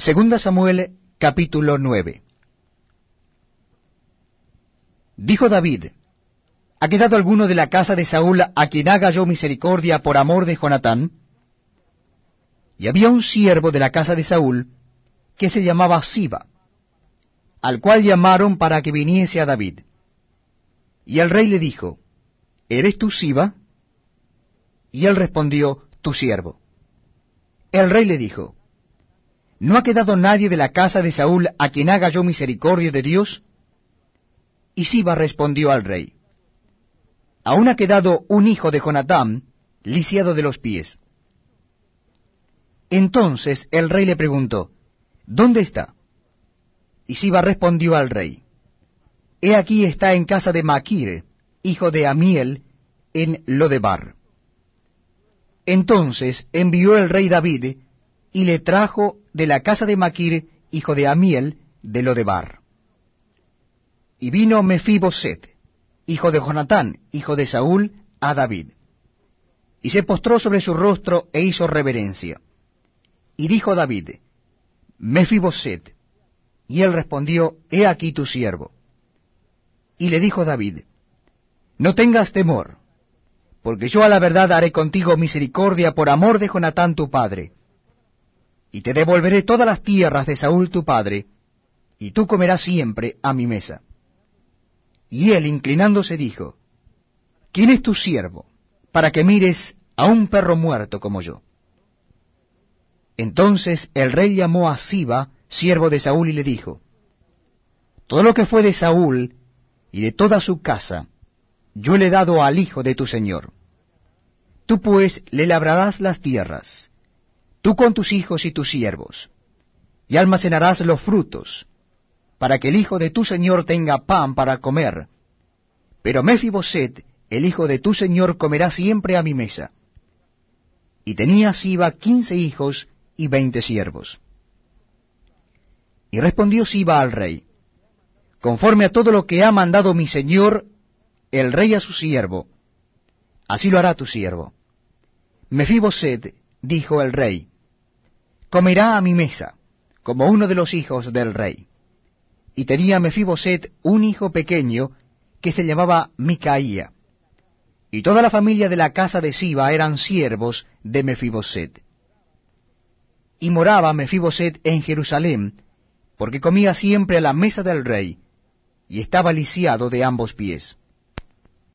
Segunda Samuel capítulo 9 Dijo David, ¿Ha quedado alguno de la casa de Saúl a quien haga yo misericordia por amor de Jonatán? Y había un siervo de la casa de Saúl que se llamaba Siba, al cual llamaron para que viniese a David. Y el rey le dijo, ¿Eres tú Siba? Y él respondió, Tu siervo. El rey le dijo, ¿No ha quedado nadie de la casa de Saúl a quien haga yo misericordia de Dios? Y Siba respondió al rey, Aún ha quedado un hijo de Jonatán, lisiado de los pies. Entonces el rey le preguntó, ¿Dónde está? Y Siba respondió al rey, He aquí está en casa de Maquir, hijo de Amiel, en Lodebar. Entonces envió el rey David, y le trajo de la casa de Maquir, hijo de Amiel, de Lodebar. Y vino Mefiboset, hijo de Jonatán, hijo de Saúl, a David. Y se postró sobre su rostro e hizo reverencia. Y dijo David, Mefiboset. Y él respondió, He aquí tu siervo. Y le dijo David, No tengas temor, porque yo a la verdad haré contigo misericordia por amor de Jonatán tu padre. Y te devolveré todas las tierras de Saúl tu padre, y tú comerás siempre a mi mesa. Y él, inclinándose, dijo, ¿quién es tu siervo, para que mires a un perro muerto como yo? Entonces el rey llamó a Siba, siervo de Saúl, y le dijo, Todo lo que fue de Saúl y de toda su casa, yo le he dado al hijo de tu señor. Tú pues le labrarás las tierras, tú con tus hijos y tus siervos, y almacenarás los frutos, para que el hijo de tu señor tenga pan para comer. Pero Mefiboset, el hijo de tu señor, comerá siempre a mi mesa. Y tenía Siba quince hijos y veinte siervos. Y respondió Siba al rey, Conforme a todo lo que ha mandado mi señor, el rey a su siervo, así lo hará tu siervo. Mefiboset, dijo el rey, comerá a mi mesa, como uno de los hijos del rey y tenía Mefiboset un hijo pequeño que se llamaba Micaía. Y toda la familia de la casa de Siba eran siervos de Mefiboset. Y moraba Mefiboset en Jerusalén, porque comía siempre a la mesa del rey, y estaba lisiado de ambos pies.